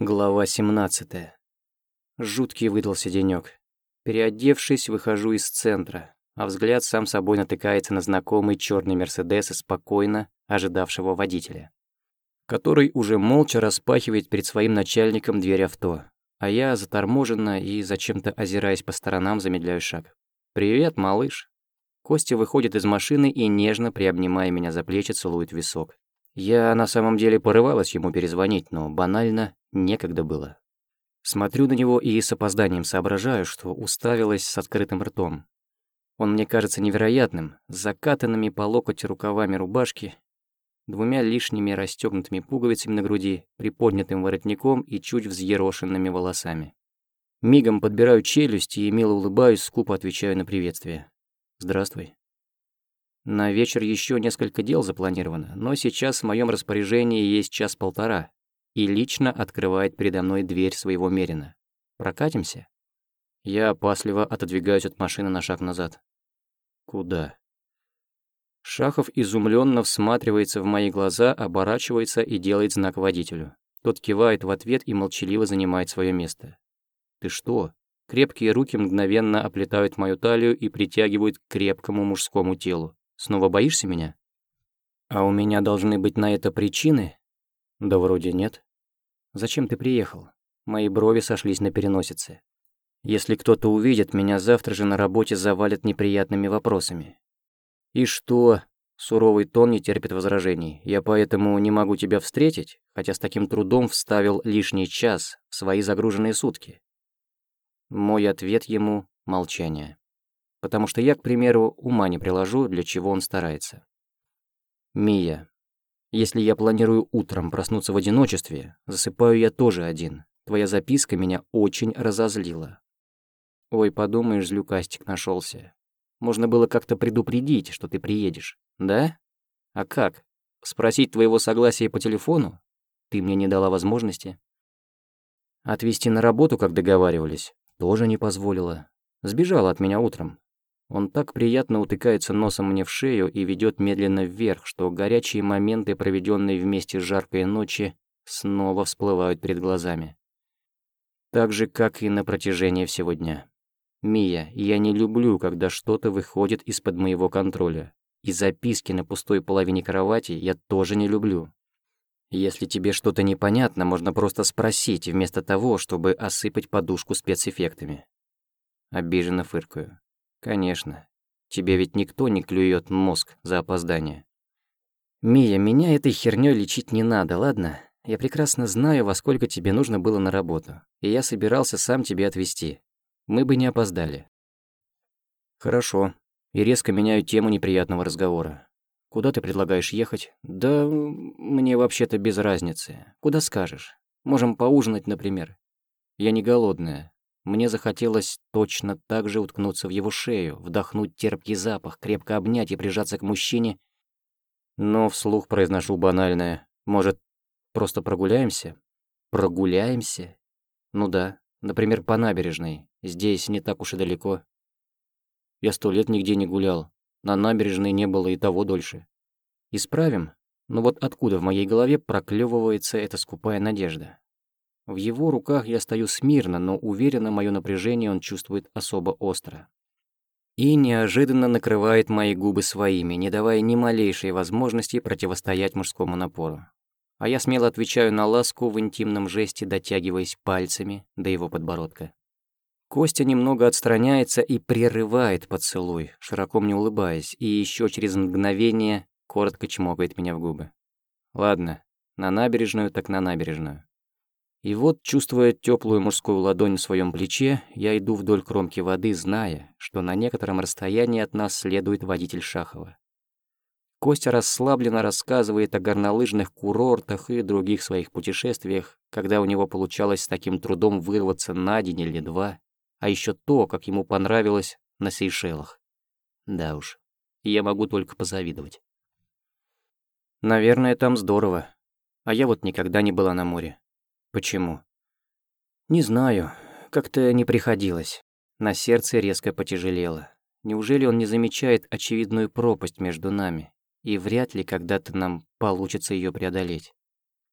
Глава 17. Жуткий выдался денёк. Переодевшись, выхожу из центра, а взгляд сам собой натыкается на знакомый чёрный Мерседес и спокойно ожидавшего водителя, который уже молча распахивает перед своим начальником дверь авто, а я заторможенно и зачем-то озираясь по сторонам замедляю шаг. «Привет, малыш!» Костя выходит из машины и, нежно приобнимая меня за плечи, целует висок. Я на самом деле порывалась ему перезвонить, но банально некогда было. Смотрю на него и с опозданием соображаю, что уставилась с открытым ртом. Он мне кажется невероятным, с закатанными по локоть рукавами рубашки, двумя лишними расстёгнутыми пуговицами на груди, приподнятым воротником и чуть взъерошенными волосами. Мигом подбираю челюсть и мило улыбаюсь, скупо отвечаю на приветствие. «Здравствуй». На вечер еще несколько дел запланировано, но сейчас в моем распоряжении есть час-полтора, и лично открывает передо мной дверь своего Мерина. Прокатимся? Я опасливо отодвигаюсь от машины на шаг назад. Куда? Шахов изумленно всматривается в мои глаза, оборачивается и делает знак водителю. Тот кивает в ответ и молчаливо занимает свое место. «Ты что?» Крепкие руки мгновенно оплетают мою талию и притягивают к крепкому мужскому телу. Снова боишься меня? А у меня должны быть на это причины? Да вроде нет. Зачем ты приехал? Мои брови сошлись на переносице. Если кто-то увидит, меня завтра же на работе завалят неприятными вопросами. И что? Суровый тон не терпит возражений. Я поэтому не могу тебя встретить, хотя с таким трудом вставил лишний час в свои загруженные сутки. Мой ответ ему — молчание потому что я, к примеру, ума не приложу, для чего он старается. Мия. Если я планирую утром проснуться в одиночестве, засыпаю я тоже один. Твоя записка меня очень разозлила. Ой, подумаешь, злюкастик нашелся. Можно было как-то предупредить, что ты приедешь. Да? А как? Спросить твоего согласия по телефону? Ты мне не дала возможности. Отвезти на работу, как договаривались, тоже не позволила. Сбежала от меня утром. Он так приятно утыкается носом мне в шею и ведет медленно вверх, что горячие моменты, проведенные вместе с жаркой ночи, снова всплывают перед глазами. Так же, как и на протяжении всего дня. «Мия, я не люблю, когда что-то выходит из-под моего контроля. И записки на пустой половине кровати я тоже не люблю. Если тебе что-то непонятно, можно просто спросить, вместо того, чтобы осыпать подушку спецэффектами». Обиженно фыркаю. Конечно. Тебе ведь никто не клюет мозг за опоздание. Мия, меня этой хернёй лечить не надо, ладно? Я прекрасно знаю, во сколько тебе нужно было на работу, и я собирался сам тебе отвезти. Мы бы не опоздали. Хорошо. И резко меняю тему неприятного разговора. Куда ты предлагаешь ехать? Да мне вообще-то без разницы. Куда скажешь? Можем поужинать, например. Я не голодная. Мне захотелось точно так же уткнуться в его шею, вдохнуть терпкий запах, крепко обнять и прижаться к мужчине. Но вслух произношу банальное. Может, просто прогуляемся? Прогуляемся? Ну да, например, по набережной. Здесь не так уж и далеко. Я сто лет нигде не гулял. На набережной не было и того дольше. Исправим? Но вот откуда в моей голове проклевывается эта скупая надежда? В его руках я стою смирно, но уверенно мое напряжение он чувствует особо остро. И неожиданно накрывает мои губы своими, не давая ни малейшей возможности противостоять мужскому напору. А я смело отвечаю на ласку в интимном жесте, дотягиваясь пальцами до его подбородка. Костя немного отстраняется и прерывает поцелуй, широко мне улыбаясь, и еще через мгновение коротко чмокает меня в губы. Ладно, на набережную так на набережную. И вот, чувствуя теплую мужскую ладонь в своем плече, я иду вдоль кромки воды, зная, что на некотором расстоянии от нас следует водитель Шахова. Костя расслабленно рассказывает о горнолыжных курортах и других своих путешествиях, когда у него получалось с таким трудом вырваться на день или два, а еще то, как ему понравилось на Сейшелах. Да уж, я могу только позавидовать. Наверное, там здорово, а я вот никогда не была на море. Почему? Не знаю, как-то не приходилось. На сердце резко потяжелело. Неужели он не замечает очевидную пропасть между нами? И вряд ли когда-то нам получится ее преодолеть.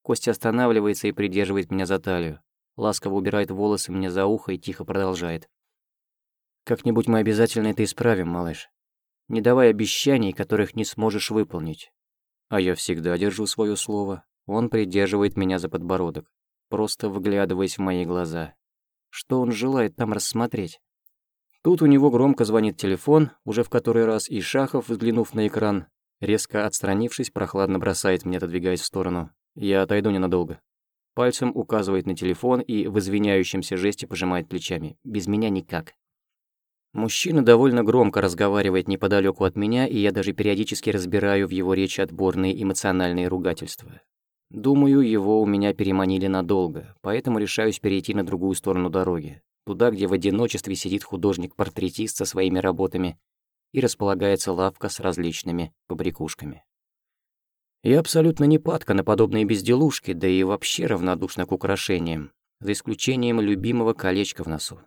Костя останавливается и придерживает меня за талию. Ласково убирает волосы мне за ухо и тихо продолжает. «Как-нибудь мы обязательно это исправим, малыш. Не давай обещаний, которых не сможешь выполнить. А я всегда держу свое слово. Он придерживает меня за подбородок, просто выглядываясь в мои глаза. Что он желает там рассмотреть? Тут у него громко звонит телефон, уже в который раз, и Шахов, взглянув на экран, резко отстранившись, прохладно бросает мне, отодвигаясь в сторону. Я отойду ненадолго. Пальцем указывает на телефон и в извиняющемся жесте пожимает плечами. Без меня никак. Мужчина довольно громко разговаривает неподалеку от меня, и я даже периодически разбираю в его речи отборные эмоциональные ругательства. Думаю, его у меня переманили надолго, поэтому решаюсь перейти на другую сторону дороги, туда, где в одиночестве сидит художник-портретист со своими работами и располагается лавка с различными побрякушками. Я абсолютно не падка на подобные безделушки, да и вообще равнодушна к украшениям, за исключением любимого колечка в носу.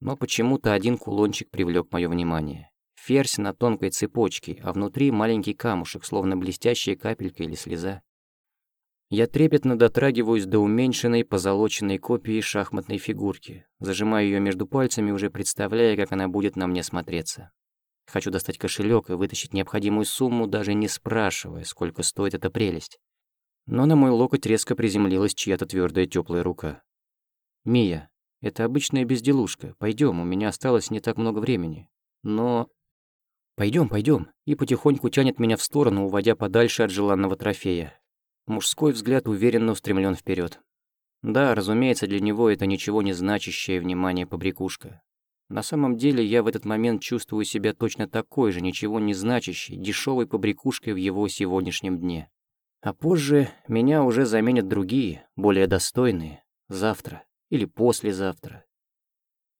Но почему-то один кулончик привлек мое внимание. Ферзь на тонкой цепочке, а внутри маленький камушек, словно блестящая капелька или слеза. Я трепетно дотрагиваюсь до уменьшенной позолоченной копии шахматной фигурки, зажимаю ее между пальцами, уже представляя, как она будет на мне смотреться. Хочу достать кошелек и вытащить необходимую сумму, даже не спрашивая, сколько стоит эта прелесть. Но на мой локоть резко приземлилась чья-то твердая теплая рука. «Мия, это обычная безделушка. Пойдем, у меня осталось не так много времени. Но... Пойдем, пойдем. И потихоньку тянет меня в сторону, уводя подальше от желанного трофея. Мужской взгляд уверенно устремлен вперед. Да, разумеется, для него это ничего не значащее внимание побрякушка. На самом деле я в этот момент чувствую себя точно такой же, ничего не значащей, дешевой побрякушкой в его сегодняшнем дне. А позже меня уже заменят другие, более достойные, завтра или послезавтра.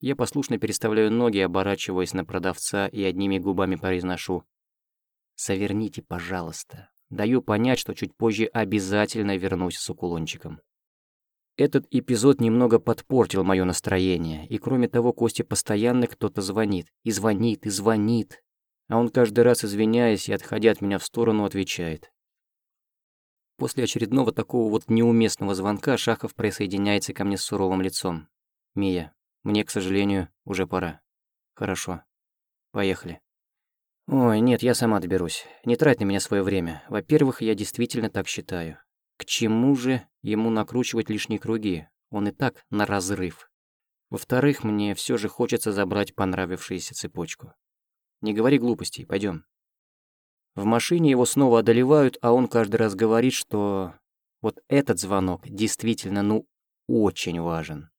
Я послушно переставляю ноги, оборачиваясь на продавца и одними губами произношу «Соверните, пожалуйста». Даю понять, что чуть позже обязательно вернусь с укулончиком. Этот эпизод немного подпортил мое настроение, и кроме того, Косте постоянно кто-то звонит, и звонит, и звонит. А он каждый раз, извиняясь и отходя от меня в сторону, отвечает. После очередного такого вот неуместного звонка Шахов присоединяется ко мне с суровым лицом. «Мия, мне, к сожалению, уже пора». «Хорошо. Поехали». «Ой, нет, я сама доберусь. Не трать на меня свое время. Во-первых, я действительно так считаю. К чему же ему накручивать лишние круги? Он и так на разрыв. Во-вторых, мне все же хочется забрать понравившуюся цепочку. Не говори глупостей, пойдем. В машине его снова одолевают, а он каждый раз говорит, что вот этот звонок действительно, ну, очень важен.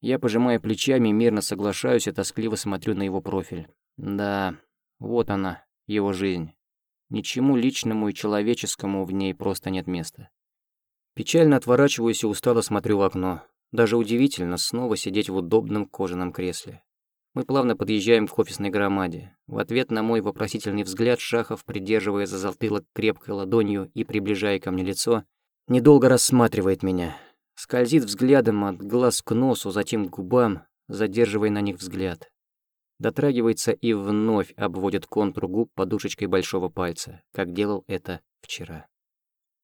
Я, пожимая плечами, мирно соглашаюсь и тоскливо смотрю на его профиль. Да, вот она, его жизнь. Ничему личному и человеческому в ней просто нет места. Печально отворачиваюсь и устало смотрю в окно. Даже удивительно снова сидеть в удобном кожаном кресле. Мы плавно подъезжаем к офисной громаде. В ответ на мой вопросительный взгляд Шахов, придерживая за затылок крепкой ладонью и приближая ко мне лицо, недолго рассматривает меня. Скользит взглядом от глаз к носу, затем к губам, задерживая на них взгляд. Дотрагивается и вновь обводит контур губ подушечкой большого пальца, как делал это вчера.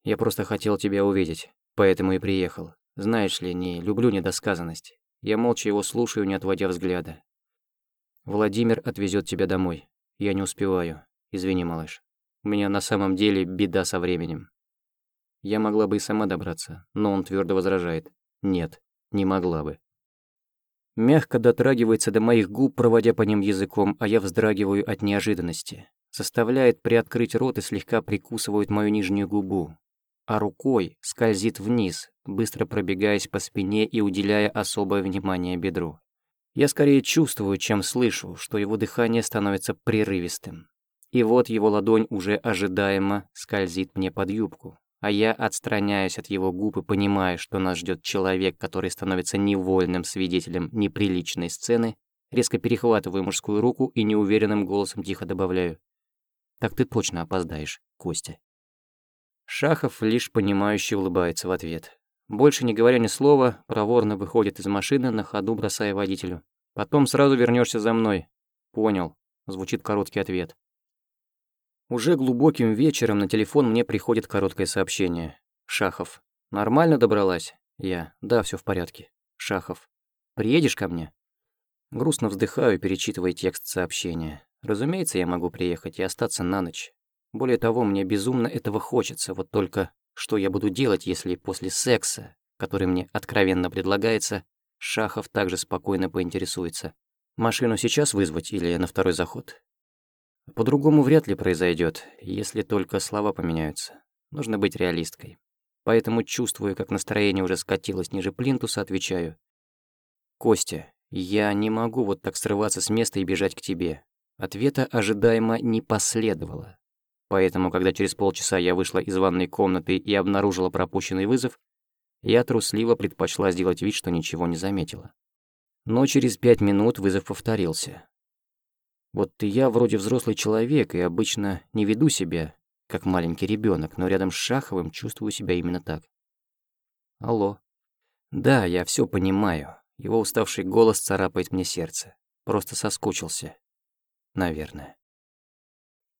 «Я просто хотел тебя увидеть, поэтому и приехал. Знаешь ли, не люблю недосказанность. Я молча его слушаю, не отводя взгляда. Владимир отвезет тебя домой. Я не успеваю. Извини, малыш. У меня на самом деле беда со временем. Я могла бы и сама добраться, но он твердо возражает. Нет, не могла бы. Мягко дотрагивается до моих губ, проводя по ним языком, а я вздрагиваю от неожиданности. Заставляет приоткрыть рот и слегка прикусывает мою нижнюю губу. А рукой скользит вниз, быстро пробегаясь по спине и уделяя особое внимание бедру. Я скорее чувствую, чем слышу, что его дыхание становится прерывистым. И вот его ладонь уже ожидаемо скользит мне под юбку, а я отстраняюсь от его губ и понимаю, что нас ждет человек, который становится невольным свидетелем неприличной сцены, резко перехватываю мужскую руку и неуверенным голосом тихо добавляю. «Так ты точно опоздаешь, Костя». Шахов лишь понимающе улыбается в ответ. Больше не говоря ни слова, проворно выходит из машины, на ходу бросая водителю. «Потом сразу вернешься за мной». «Понял», — звучит короткий ответ. Уже глубоким вечером на телефон мне приходит короткое сообщение. Шахов. Нормально добралась? Я. Да, все в порядке. Шахов. Приедешь ко мне? Грустно вздыхаю, перечитывая текст сообщения. Разумеется, я могу приехать и остаться на ночь. Более того, мне безумно этого хочется, вот только что я буду делать, если после секса, который мне откровенно предлагается, Шахов также спокойно поинтересуется. Машину сейчас вызвать или на второй заход? По-другому вряд ли произойдет, если только слова поменяются. Нужно быть реалисткой. Поэтому, чувствуя, как настроение уже скатилось ниже плинтуса, отвечаю. «Костя, я не могу вот так срываться с места и бежать к тебе». Ответа ожидаемо не последовало. Поэтому, когда через полчаса я вышла из ванной комнаты и обнаружила пропущенный вызов, я трусливо предпочла сделать вид, что ничего не заметила. Но через пять минут вызов повторился. Вот я вроде взрослый человек и обычно не веду себя, как маленький ребенок, но рядом с Шаховым чувствую себя именно так. Алло. Да, я все понимаю. Его уставший голос царапает мне сердце. Просто соскучился. Наверное.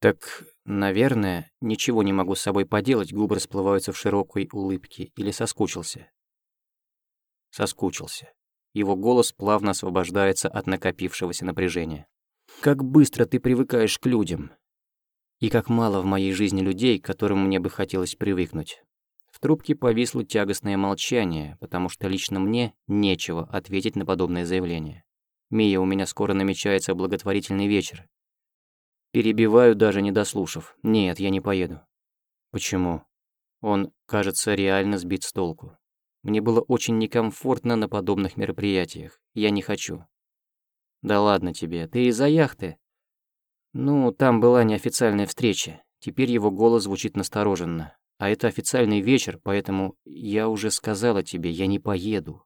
Так, наверное, ничего не могу с собой поделать, губы расплываются в широкой улыбке. Или соскучился? Соскучился. Его голос плавно освобождается от накопившегося напряжения. Как быстро ты привыкаешь к людям. И как мало в моей жизни людей, к которым мне бы хотелось привыкнуть. В трубке повисло тягостное молчание, потому что лично мне нечего ответить на подобное заявление. «Мия, у меня скоро намечается благотворительный вечер». Перебиваю, даже не дослушав. «Нет, я не поеду». «Почему?» Он, кажется, реально сбит с толку. Мне было очень некомфортно на подобных мероприятиях. Я не хочу. «Да ладно тебе, ты из-за яхты?» «Ну, там была неофициальная встреча. Теперь его голос звучит настороженно. А это официальный вечер, поэтому я уже сказала тебе, я не поеду».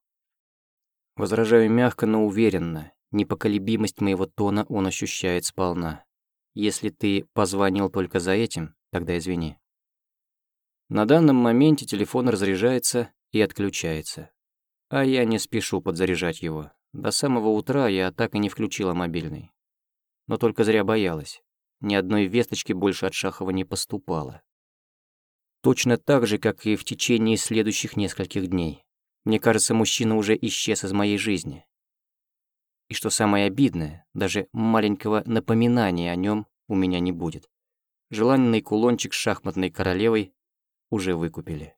Возражаю мягко, но уверенно. Непоколебимость моего тона он ощущает сполна. Если ты позвонил только за этим, тогда извини. На данном моменте телефон разряжается и отключается. А я не спешу подзаряжать его. До самого утра я так и не включила мобильный. Но только зря боялась. Ни одной весточки больше от Шахова не поступало. Точно так же, как и в течение следующих нескольких дней. Мне кажется, мужчина уже исчез из моей жизни. И что самое обидное, даже маленького напоминания о нем у меня не будет. Желанный кулончик с шахматной королевой уже выкупили.